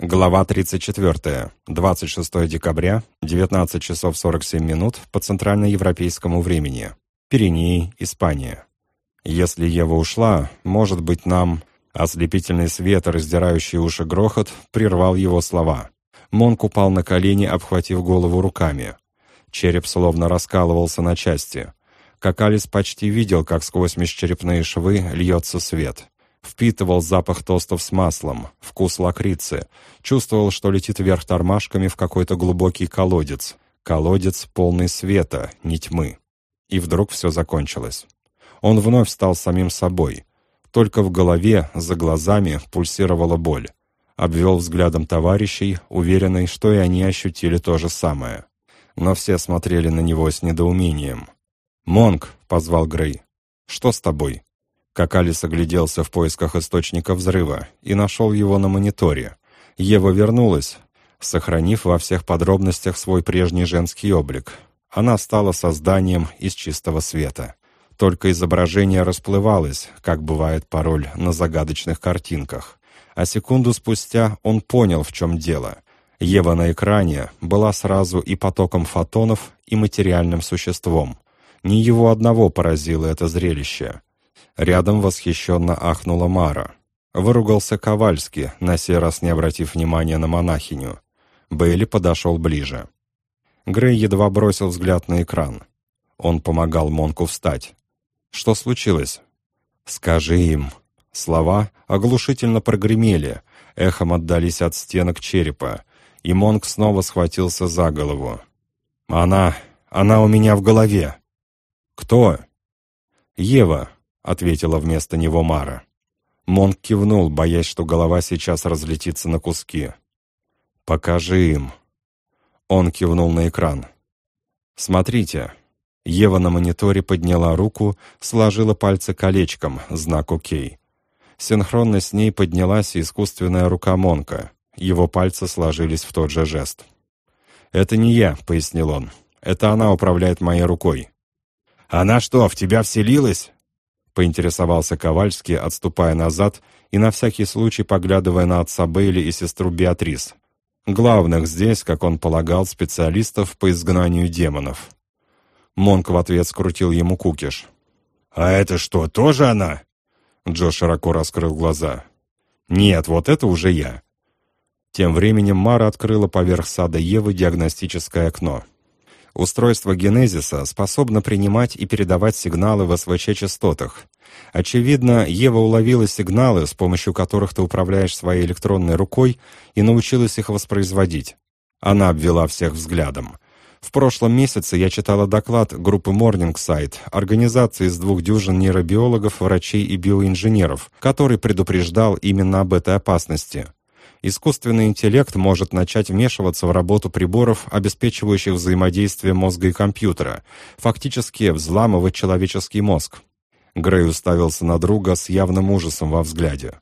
Глава 34. 26 декабря, 19 часов 47 минут по центральноевропейскому времени. Пиренеи, Испания. Если Ева ушла, может быть, нам... Ослепительный свет, раздирающий уши грохот, прервал его слова. Монк упал на колени, обхватив голову руками. Череп словно раскалывался на части. Какалис почти видел, как сквозь межчерепные швы льется свет. Впитывал запах тостов с маслом, вкус лакрицы. Чувствовал, что летит вверх тормашками в какой-то глубокий колодец. Колодец, полный света, не тьмы. И вдруг все закончилось. Он вновь стал самим собой. Только в голове, за глазами, пульсировала боль. Обвел взглядом товарищей, уверенный, что и они ощутили то же самое. Но все смотрели на него с недоумением. «Монг!» — позвал Грей. «Что с тобой?» Как Алис огляделся в поисках источника взрыва и нашел его на мониторе. Ева вернулась, сохранив во всех подробностях свой прежний женский облик. Она стала созданием из чистого света. Только изображение расплывалось, как бывает пароль на загадочных картинках. А секунду спустя он понял, в чем дело. Ева на экране была сразу и потоком фотонов, и материальным существом. Не его одного поразило это зрелище. Рядом восхищенно ахнула Мара. Выругался Ковальский, на сей раз не обратив внимания на монахиню. Бейли подошел ближе. Грей едва бросил взгляд на экран. Он помогал Монку встать. «Что случилось?» «Скажи им». Слова оглушительно прогремели, эхом отдались от стенок черепа, и Монк снова схватился за голову. «Она... она у меня в голове!» «Кто?» «Ева. — ответила вместо него Мара. Монк кивнул, боясь, что голова сейчас разлетится на куски. «Покажи им». Он кивнул на экран. «Смотрите». Ева на мониторе подняла руку, сложила пальцы колечком, знак «Окей». Синхронно с ней поднялась искусственная рука Монка. Его пальцы сложились в тот же жест. «Это не я», — пояснил он. «Это она управляет моей рукой». «Она что, в тебя вселилась?» Поинтересовался Ковальский, отступая назад и на всякий случай поглядывая на отца Бейли и сестру Беатрис. Главных здесь, как он полагал, специалистов по изгнанию демонов. Монк в ответ скрутил ему кукиш. «А это что, тоже она?» Джо широко раскрыл глаза. «Нет, вот это уже я». Тем временем Мара открыла поверх сада Евы диагностическое окно. Устройство генезиса способно принимать и передавать сигналы в СВЧ-частотах. Очевидно, Ева уловила сигналы, с помощью которых ты управляешь своей электронной рукой, и научилась их воспроизводить. Она обвела всех взглядом. В прошлом месяце я читала доклад группы Morningside, организации из двух дюжин нейробиологов, врачей и биоинженеров, который предупреждал именно об этой опасности искусственный интеллект может начать вмешиваться в работу приборов, обеспечивающих взаимодействие мозга и компьютера, фактически взламывать человеческий мозг. Грей уставился на друга с явным ужасом во взгляде.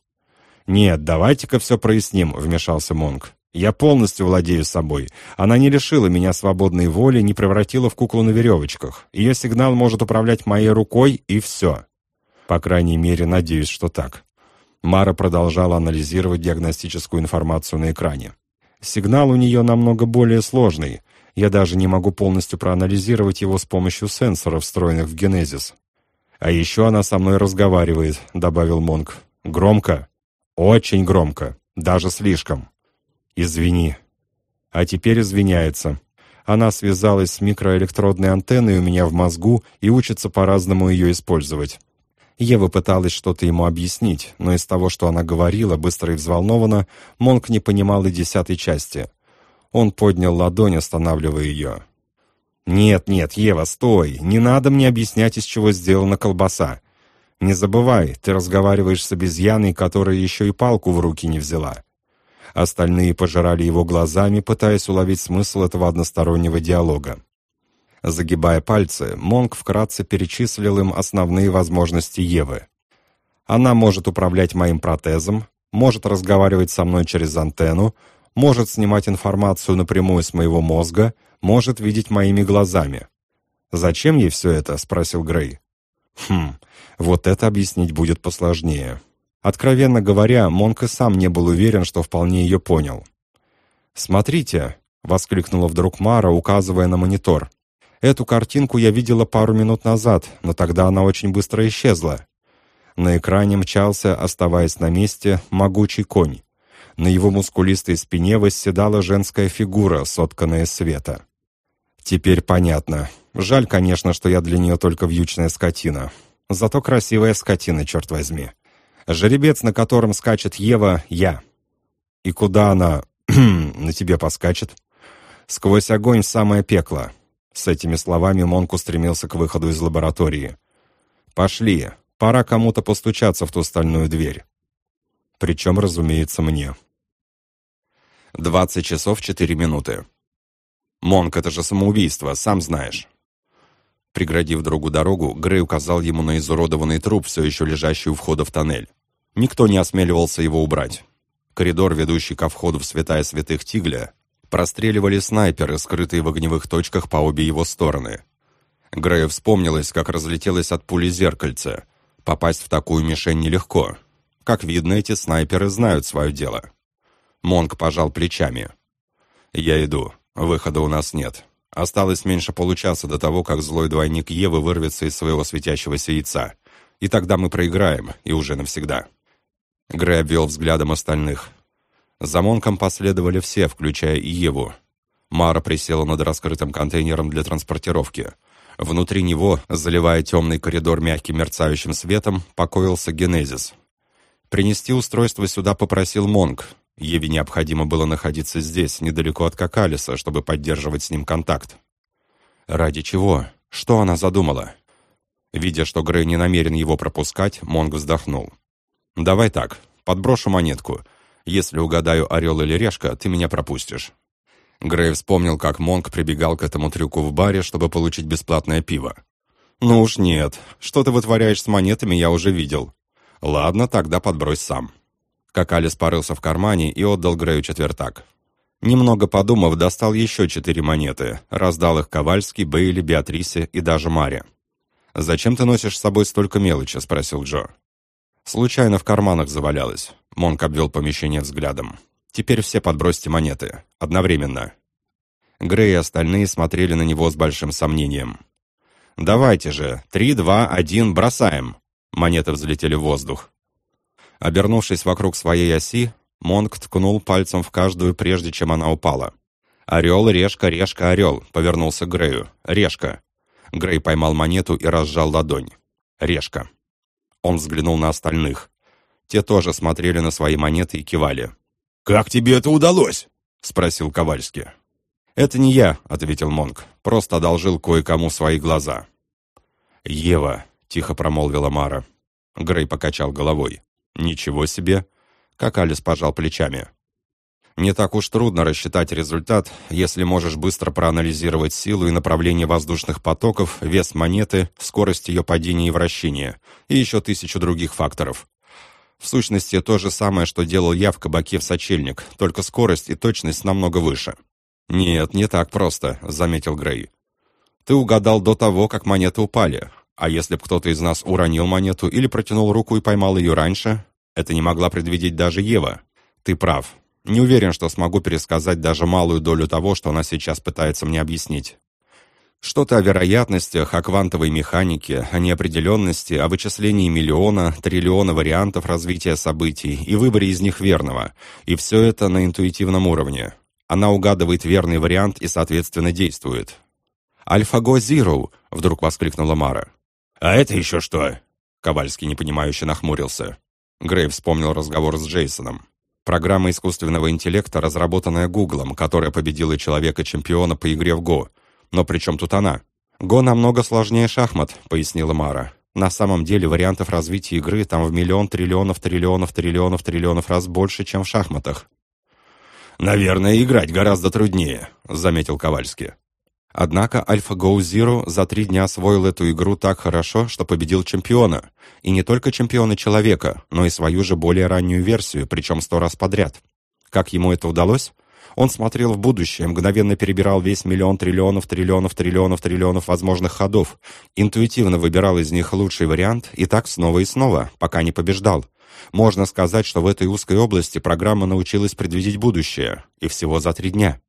«Нет, давайте-ка все проясним», — вмешался Монг. «Я полностью владею собой. Она не лишила меня свободной воли, не превратила в куклу на веревочках. Ее сигнал может управлять моей рукой, и все. По крайней мере, надеюсь, что так». Мара продолжала анализировать диагностическую информацию на экране. Сигнал у нее намного более сложный. Я даже не могу полностью проанализировать его с помощью сенсоров, встроенных в генезис. «А еще она со мной разговаривает», — добавил Монг. «Громко? Очень громко. Даже слишком. Извини». А теперь извиняется. Она связалась с микроэлектродной антенной у меня в мозгу и учится по-разному ее использовать. Ева пыталась что-то ему объяснить, но из того, что она говорила, быстро и взволнованно, Монк не понимал и десятой части. Он поднял ладонь, останавливая ее. «Нет, нет, Ева, стой! Не надо мне объяснять, из чего сделана колбаса. Не забывай, ты разговариваешь с обезьяной, которая еще и палку в руки не взяла». Остальные пожирали его глазами, пытаясь уловить смысл этого одностороннего диалога. Загибая пальцы, Монк вкратце перечислил им основные возможности Евы. Она может управлять моим протезом, может разговаривать со мной через антенну, может снимать информацию напрямую с моего мозга, может видеть моими глазами. «Зачем ей все это?» — спросил Грей. «Хм, вот это объяснить будет посложнее. Откровенно говоря, Монк и сам не был уверен, что вполне ее понял. «Смотрите!» — воскликнула вдруг Мара, указывая на монитор. «Эту картинку я видела пару минут назад, но тогда она очень быстро исчезла». На экране мчался, оставаясь на месте, могучий конь. На его мускулистой спине восседала женская фигура, сотканная из света. Теперь понятно. Жаль, конечно, что я для нее только вьючная скотина. Зато красивая скотина, черт возьми. Жеребец, на котором скачет Ева, я. И куда она на тебе поскачет? Сквозь огонь самое пекло. С этими словами Монк устремился к выходу из лаборатории. «Пошли, пора кому-то постучаться в ту стальную дверь». Причем, разумеется, мне. 20 часов 4 минуты. «Монк, это же самоубийство, сам знаешь». Преградив другу дорогу, Грей указал ему на изуродованный труп, все еще лежащий у входа в тоннель. Никто не осмеливался его убрать. Коридор, ведущий ко входу в святая святых Тигля, простреливали снайперы, скрытые в огневых точках по обе его стороны. Грею вспомнилось, как разлетелось от пули зеркальце. Попасть в такую мишень нелегко. Как видно, эти снайперы знают свое дело. Монк пожал плечами. «Я иду. Выхода у нас нет. Осталось меньше получаса до того, как злой двойник Евы вырвется из своего светящегося яйца. И тогда мы проиграем, и уже навсегда». Грей обвел взглядом остальных. За Монком последовали все, включая и Еву. Мара присела над раскрытым контейнером для транспортировки. Внутри него, заливая темный коридор мягким мерцающим светом, покоился Генезис. Принести устройство сюда попросил Монк, Еве необходимо было находиться здесь, недалеко от Какалиса, чтобы поддерживать с ним контакт. Ради чего? Что она задумала? Видя, что Грей не намерен его пропускать, Монг вздохнул. «Давай так, подброшу монетку. Если угадаю орел или решка, ты меня пропустишь». Грей вспомнил, как Монг прибегал к этому трюку в баре, чтобы получить бесплатное пиво. «Ну уж нет. Что ты вытворяешь с монетами, я уже видел. Ладно, тогда подбрось сам». Какалис порылся в кармане и отдал Грею четвертак. Немного подумав, достал еще четыре монеты, раздал их Ковальски, Бейли, Беатрисе и даже Маре. «Зачем ты носишь с собой столько мелочи?» — спросил Джо. «Случайно в карманах завалялось». Монк обвел помещение взглядом. «Теперь все подбросьте монеты. Одновременно». Грей и остальные смотрели на него с большим сомнением. «Давайте же! Три, два, один, бросаем!» Монеты взлетели в воздух. Обернувшись вокруг своей оси, Монг ткнул пальцем в каждую, прежде чем она упала. «Орел, решка, решка, орел!» — повернулся к Грею. «Решка!» Грей поймал монету и разжал ладонь. «Решка!» Он взглянул на остальных. Те тоже смотрели на свои монеты и кивали. «Как тебе это удалось?» — спросил Ковальский. «Это не я», — ответил Монг. «Просто одолжил кое-кому свои глаза». «Ева», — тихо промолвила Мара. Грей покачал головой. «Ничего себе!» Как Алис пожал плечами. «Не так уж трудно рассчитать результат, если можешь быстро проанализировать силу и направление воздушных потоков, вес монеты, скорость ее падения и вращения, и еще тысячу других факторов. В сущности, то же самое, что делал я в кабаке в сочельник, только скорость и точность намного выше». «Нет, не так просто», — заметил Грей. «Ты угадал до того, как монеты упали, а если б кто-то из нас уронил монету или протянул руку и поймал ее раньше, это не могла предвидеть даже Ева. Ты прав. Не уверен, что смогу пересказать даже малую долю того, что она сейчас пытается мне объяснить. Что-то о вероятностях, о квантовой механике, о неопределенности, о вычислении миллиона, триллиона вариантов развития событий и выборе из них верного. И все это на интуитивном уровне. Она угадывает верный вариант и, соответственно, действует. «Альфа-го Зиро!» — вдруг воскликнула Мара. «А это еще что?» Ковальский непонимающе нахмурился. Грей вспомнил разговор с Джейсоном. Программа искусственного интеллекта, разработанная Гуглом, которая победила человека-чемпиона по игре в Го. Но при чем тут она? «Го намного сложнее шахмат», — пояснила Мара. «На самом деле вариантов развития игры там в миллион триллионов триллионов триллионов триллионов раз больше, чем в шахматах». «Наверное, играть гораздо труднее», — заметил Ковальский. Однако AlphaGo Zero за три дня освоил эту игру так хорошо, что победил чемпиона. И не только чемпиона человека, но и свою же более раннюю версию, причем сто раз подряд. Как ему это удалось? Он смотрел в будущее, мгновенно перебирал весь миллион триллионов, триллионов, триллионов, триллионов возможных ходов, интуитивно выбирал из них лучший вариант и так снова и снова, пока не побеждал. Можно сказать, что в этой узкой области программа научилась предвидеть будущее, и всего за три дня.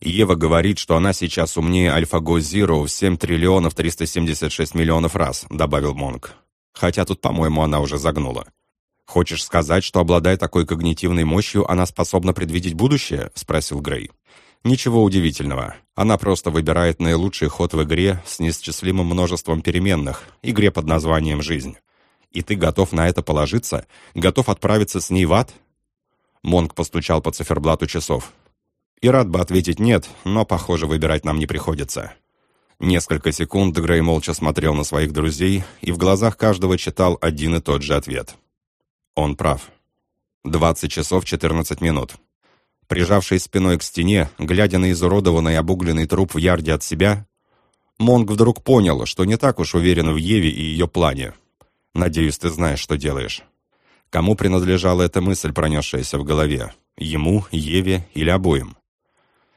Ева говорит, что она сейчас умнее AlphaGo Zero в 7 триллионов 376 миллионов раз, добавил Монг. Хотя тут, по-моему, она уже загнула. «Хочешь сказать, что, обладая такой когнитивной мощью, она способна предвидеть будущее?» — спросил Грей. «Ничего удивительного. Она просто выбирает наилучший ход в игре с неисчислимым множеством переменных, игре под названием «Жизнь». И ты готов на это положиться? Готов отправиться с ней в ад?» Монг постучал по циферблату часов. «И рад бы ответить нет, но, похоже, выбирать нам не приходится». Несколько секунд Грей молча смотрел на своих друзей, и в глазах каждого читал один и тот же ответ — он прав. 20 часов 14 минут. Прижавшись спиной к стене, глядя на изуродованный обугленный труп в ярде от себя, Монг вдруг понял, что не так уж уверен в Еве и ее плане. «Надеюсь, ты знаешь, что делаешь». Кому принадлежала эта мысль, пронесшаяся в голове? Ему, Еве или обоим?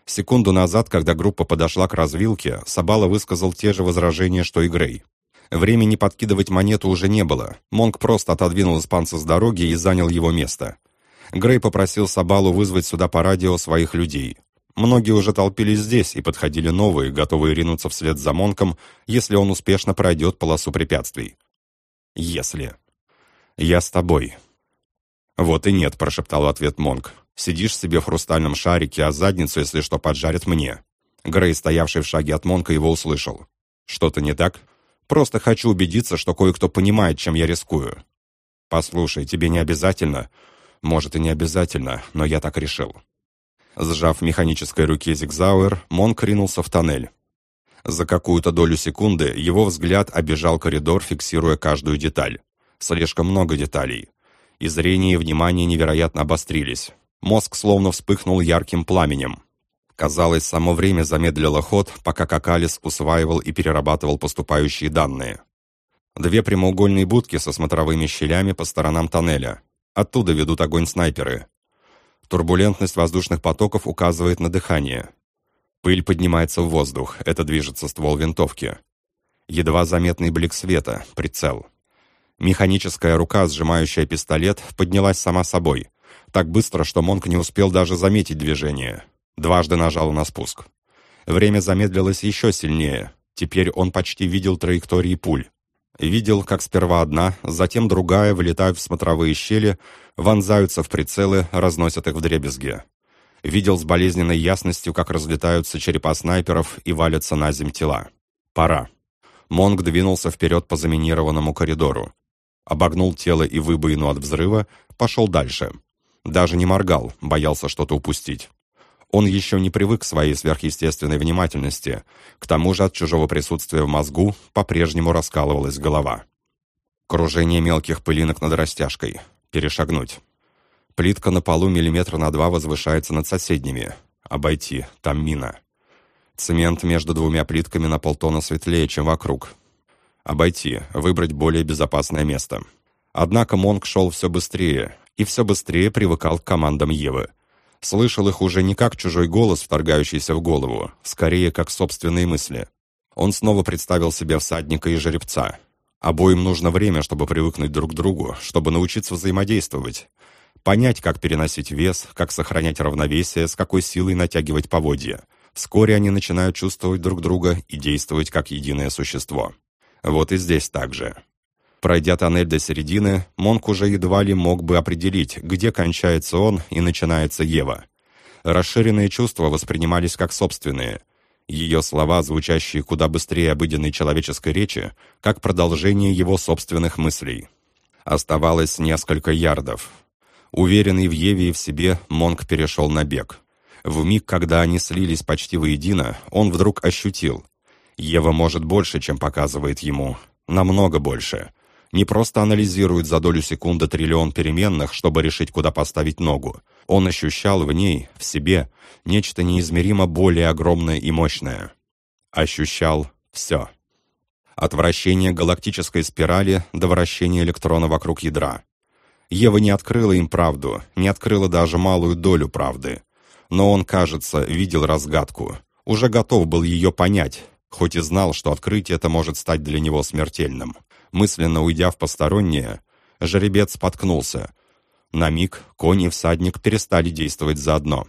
Секунду назад, когда группа подошла к развилке, Сабала высказал те же возражения, что и Грей. Времени подкидывать монету уже не было. Монк просто отодвинул испанца с дороги и занял его место. Грей попросил Сабалу вызвать сюда по радио своих людей. Многие уже толпились здесь и подходили новые, готовые ринуться вслед за Монком, если он успешно пройдет полосу препятствий. «Если». «Я с тобой». «Вот и нет», — прошептал ответ Монк. «Сидишь себе в хрустальном шарике, а задницу, если что, поджарит мне». Грей, стоявший в шаге от Монка, его услышал. «Что-то не так?» Просто хочу убедиться, что кое-кто понимает, чем я рискую. Послушай, тебе не обязательно? Может и не обязательно, но я так решил. Сжав механической руке зигзауэр, Монк ринулся в тоннель. За какую-то долю секунды его взгляд обежал коридор, фиксируя каждую деталь. Слишком много деталей. И зрение и внимание невероятно обострились. Мозг словно вспыхнул ярким пламенем. Казалось, само время замедлило ход, пока Какалис усваивал и перерабатывал поступающие данные. Две прямоугольные будки со смотровыми щелями по сторонам тоннеля. Оттуда ведут огонь снайперы. Турбулентность воздушных потоков указывает на дыхание. Пыль поднимается в воздух, это движется ствол винтовки. Едва заметный блик света, прицел. Механическая рука, сжимающая пистолет, поднялась сама собой. Так быстро, что Монк не успел даже заметить движение. Дважды нажал на спуск. Время замедлилось еще сильнее. Теперь он почти видел траектории пуль. Видел, как сперва одна, затем другая вылетают в смотровые щели, вонзаются в прицелы, разносят их в дребезги. Видел с болезненной ясностью, как разлетаются черепа снайперов и валятся на земь тела. Пора. Монг двинулся вперед по заминированному коридору. Обогнул тело и выбоину от взрыва, пошел дальше. Даже не моргал, боялся что-то упустить. Он еще не привык к своей сверхъестественной внимательности. К тому же от чужого присутствия в мозгу по-прежнему раскалывалась голова. Кружение мелких пылинок над растяжкой. Перешагнуть. Плитка на полу миллиметра на два возвышается над соседними. Обойти. Там мина. Цемент между двумя плитками на полтона светлее, чем вокруг. Обойти. Выбрать более безопасное место. Однако Монк шел все быстрее, и все быстрее привыкал к командам Евы – слышал их уже не как чужой голос, вторгающийся в голову, скорее как собственные мысли. Он снова представил себе всадника и жеребца. Обоим нужно время, чтобы привыкнуть друг к другу, чтобы научиться взаимодействовать. Понять, как переносить вес, как сохранять равновесие, с какой силой натягивать поводья. Вскоре они начинают чувствовать друг друга и действовать как единое существо. Вот и здесь так же. Пройдя тоннель до середины, Монк уже едва ли мог бы определить, где кончается он и начинается Ева. Расширенные чувства воспринимались как собственные. Ее слова, звучащие куда быстрее обыденной человеческой речи, как продолжение его собственных мыслей. Оставалось несколько ярдов. Уверенный в Еве и в себе, Монк перешел на бег. В миг, когда они слились почти воедино, он вдруг ощутил. Ева может больше, чем показывает ему. Намного больше не просто анализирует за долю секунды триллион переменных, чтобы решить, куда поставить ногу. Он ощущал в ней, в себе, нечто неизмеримо более огромное и мощное. Ощущал все. От вращения галактической спирали до вращения электрона вокруг ядра. Ева не открыла им правду, не открыла даже малую долю правды. Но он, кажется, видел разгадку. Уже готов был ее понять, хоть и знал, что открытие это может стать для него смертельным мысленно уйдя в постороннее, Жеребец споткнулся. На миг конь и всадник перестали действовать заодно.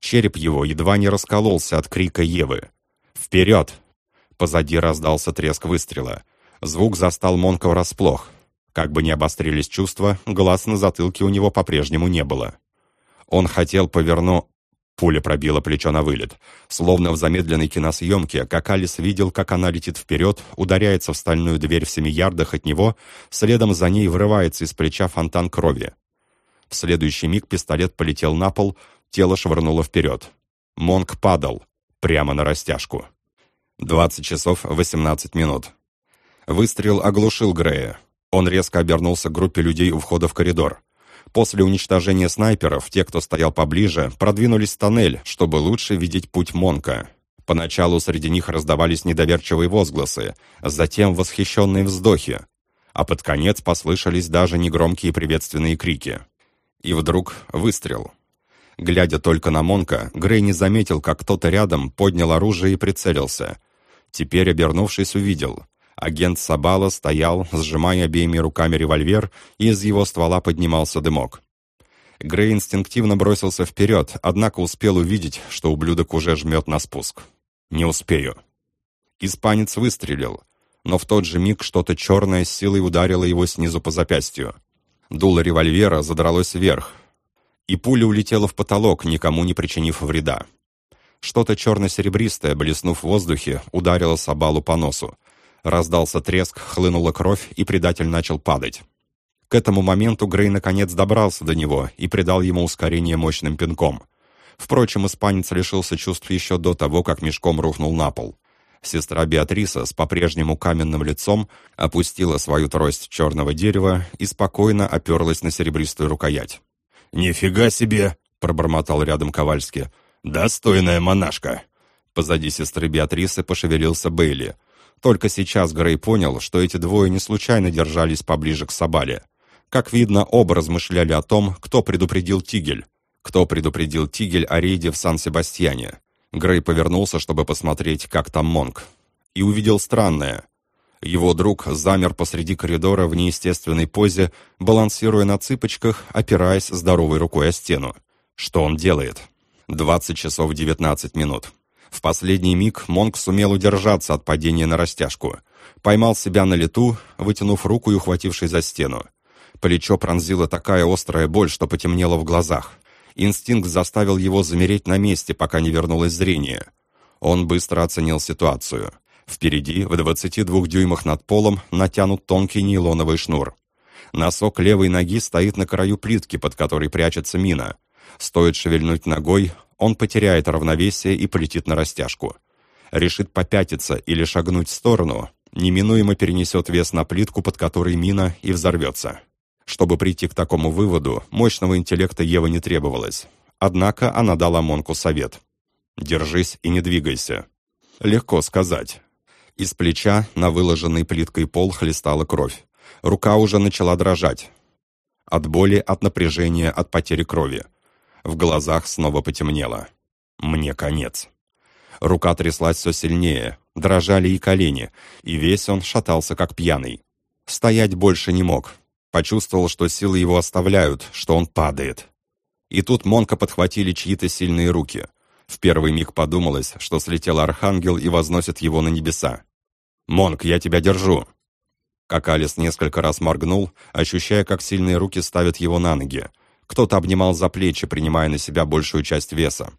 Череп его едва не раскололся от крика Евы. «Вперед!» Позади раздался треск выстрела. Звук застал Монка врасплох. Как бы ни обострились чувства, глаз на затылке у него по-прежнему не было. Он хотел поверну... Пуля пробила плечо на вылет. Словно в замедленной киносъемке, как Алис видел, как она летит вперед, ударяется в стальную дверь в семи ярдах от него, следом за ней вырывается из плеча фонтан крови. В следующий миг пистолет полетел на пол, тело швырнуло вперед. Монк падал, прямо на растяжку. 20 часов 18 минут. Выстрел оглушил Грея. Он резко обернулся к группе людей у входа в коридор. После уничтожения снайперов, те, кто стоял поближе, продвинулись в тоннель, чтобы лучше видеть путь Монка. Поначалу среди них раздавались недоверчивые возгласы, затем восхищенные вздохи, а под конец послышались даже негромкие приветственные крики. И вдруг выстрел. Глядя только на Монка, Грей не заметил, как кто-то рядом поднял оружие и прицелился. Теперь, обернувшись, увидел. Агент Сабала стоял, сжимая обеими руками револьвер, и из его ствола поднимался дымок. Грей инстинктивно бросился вперед, однако успел увидеть, что ублюдок уже жмет на спуск. «Не успею». Испанец выстрелил, но в тот же миг что-то черное с силой ударило его снизу по запястью. Дуло револьвера задралось вверх, и пуля улетела в потолок, никому не причинив вреда. Что-то черно-серебристое, блеснув в воздухе, ударило Сабалу по носу. Раздался треск, хлынула кровь, и предатель начал падать. К этому моменту Грей наконец добрался до него и придал ему ускорение мощным пинком. Впрочем, испанец лишился чувств еще до того, как мешком рухнул на пол. Сестра Беатриса с по-прежнему каменным лицом опустила свою трость черного дерева и спокойно оперлась на серебристую рукоять. «Нифига себе!» — пробормотал рядом Ковальский. «Достойная монашка!» Позади сестры Беатрисы пошевелился Бейли. Только сейчас Грей понял, что эти двое не случайно держались поближе к Сабале. Как видно, оба размышляли о том, кто предупредил Тигель. Кто предупредил Тигель о рейде в Сан-Себастьяне. Грей повернулся, чтобы посмотреть, как там Монг. И увидел странное. Его друг замер посреди коридора в неестественной позе, балансируя на цыпочках, опираясь здоровой рукой о стену. Что он делает? 20 часов 19 минут. В последний миг Монк сумел удержаться от падения на растяжку. Поймал себя на лету, вытянув руку и ухватившись за стену. Плечо пронзила такая острая боль, что потемнело в глазах. Инстинкт заставил его замереть на месте, пока не вернулось зрение. Он быстро оценил ситуацию. Впереди, в 22 дюймах над полом, натянут тонкий нейлоновый шнур. Носок левой ноги стоит на краю плитки, под которой прячется мина. Стоит шевельнуть ногой, он потеряет равновесие и полетит на растяжку. Решит попятиться или шагнуть в сторону, неминуемо перенесет вес на плитку, под которой мина, и взорвется. Чтобы прийти к такому выводу, мощного интеллекта Ева не требовалось. Однако она дала Монку совет. «Держись и не двигайся». Легко сказать. Из плеча на выложенный плиткой пол хлестала кровь. Рука уже начала дрожать. От боли, от напряжения, от потери крови. В глазах снова потемнело. Мне конец. Рука тряслась все сильнее, дрожали и колени, и весь он шатался как пьяный. Стоять больше не мог. Почувствовал, что силы его оставляют, что он падает. И тут Монка подхватили чьи-то сильные руки. В первый миг подумалось, что слетел архангел и возносит его на небеса. «Монк, я тебя держу!» Как Алис несколько раз моргнул, ощущая, как сильные руки ставят его на ноги, кто-то обнимал за плечи, принимая на себя большую часть веса.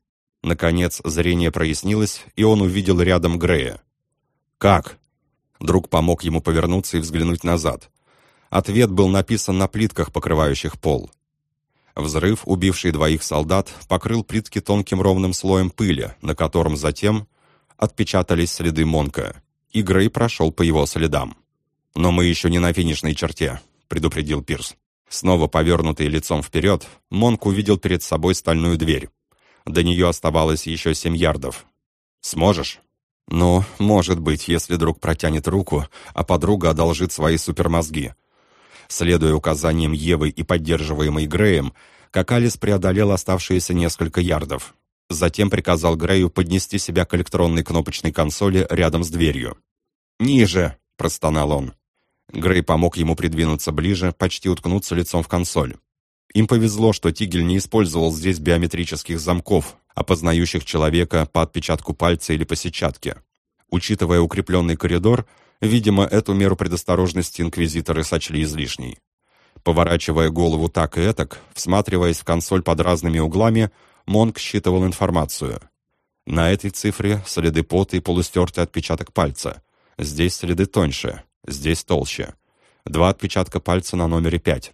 Наконец, зрение прояснилось, и он увидел рядом Грея. «Как?» Друг помог ему повернуться и взглянуть назад. Ответ был написан на плитках, покрывающих пол. Взрыв, убивший двоих солдат, покрыл плитки тонким ровным слоем пыли, на котором затем отпечатались следы Монка, и Грей прошел по его следам. «Но мы еще не на финишной черте», — предупредил Пирс. Снова повернутый лицом вперед, Монк увидел перед собой стальную дверь. До нее оставалось еще семь ярдов. «Сможешь?» «Ну, может быть, если друг протянет руку, а подруга одолжит свои супермозги». Следуя указаниям Евы и поддерживаемой Греем, Какалис преодолел оставшиеся несколько ярдов. Затем приказал Грею поднести себя к электронной кнопочной консоли рядом с дверью. «Ниже!» — простонал он. Грей помог ему придвинуться ближе, почти уткнуться лицом в консоль. Им повезло, что Тигель не использовал здесь биометрических замков, опознающих человека по отпечатку пальца или по сетчатке. Учитывая укрепленный коридор, видимо, эту меру предосторожности инквизиторы сочли излишней. Поворачивая голову так и этак, всматриваясь в консоль под разными углами, Монк считывал информацию. На этой цифре следы пота и полустертый отпечаток пальца. Здесь следы тоньше, здесь толще. Два отпечатка пальца на номере пять.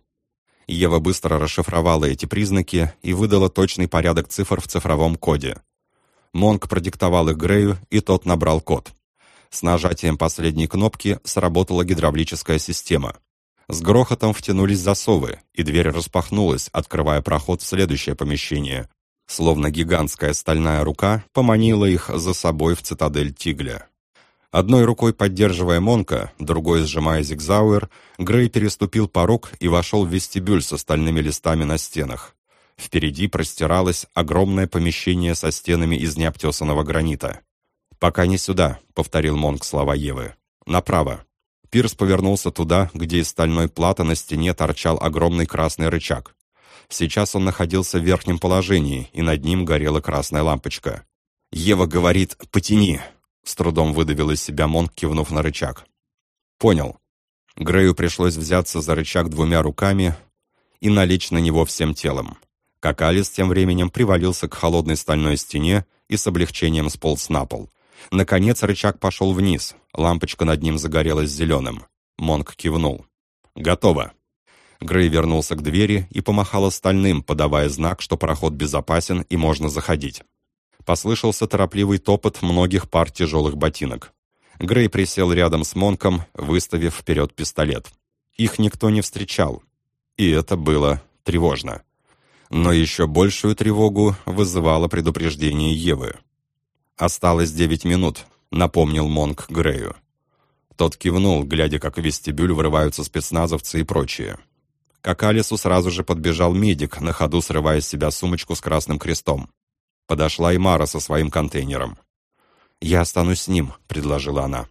Ева быстро расшифровала эти признаки и выдала точный порядок цифр в цифровом коде. Монк продиктовал их Грею, и тот набрал код. С нажатием последней кнопки сработала гидравлическая система. С грохотом втянулись засовы, и дверь распахнулась, открывая проход в следующее помещение. Словно гигантская стальная рука поманила их за собой в цитадель Тигля. Одной рукой поддерживая Монка, другой сжимая зигзауэр, Грей переступил порог и вошел в вестибюль с остальными листами на стенах. Впереди простиралось огромное помещение со стенами из необтесанного гранита. «Пока не сюда», — повторил Монк слова Евы. «Направо». Пирс повернулся туда, где из стальной платы на стене торчал огромный красный рычаг. Сейчас он находился в верхнем положении, и над ним горела красная лампочка. «Ева говорит, потяни!» С трудом выдавил из себя Монк, кивнув на рычаг. «Понял». Грею пришлось взяться за рычаг двумя руками и налечь на него всем телом. Какалис тем временем привалился к холодной стальной стене и с облегчением сполз на пол. Наконец рычаг пошел вниз, лампочка над ним загорелась зеленым. Монк кивнул. «Готово». Грей вернулся к двери и помахал остальным, подавая знак, что проход безопасен и можно заходить. Послышался торопливый топот многих пар тяжелых ботинок. Грей присел рядом с Монком, выставив вперед пистолет. Их никто не встречал, и это было тревожно. Но еще большую тревогу вызывало предупреждение Евы. «Осталось девять минут», — напомнил Монк Грею. Тот кивнул, глядя, как в вестибюль врываются спецназовцы и прочие. К Акалису сразу же подбежал медик, на ходу срывая с себя сумочку с красным крестом. Подошла и Мара со своим контейнером. «Я останусь с ним», — предложила она.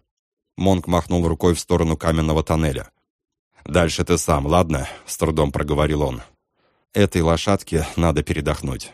Монк махнул рукой в сторону каменного тоннеля. «Дальше ты сам, ладно?» — с трудом проговорил он. «Этой лошадке надо передохнуть».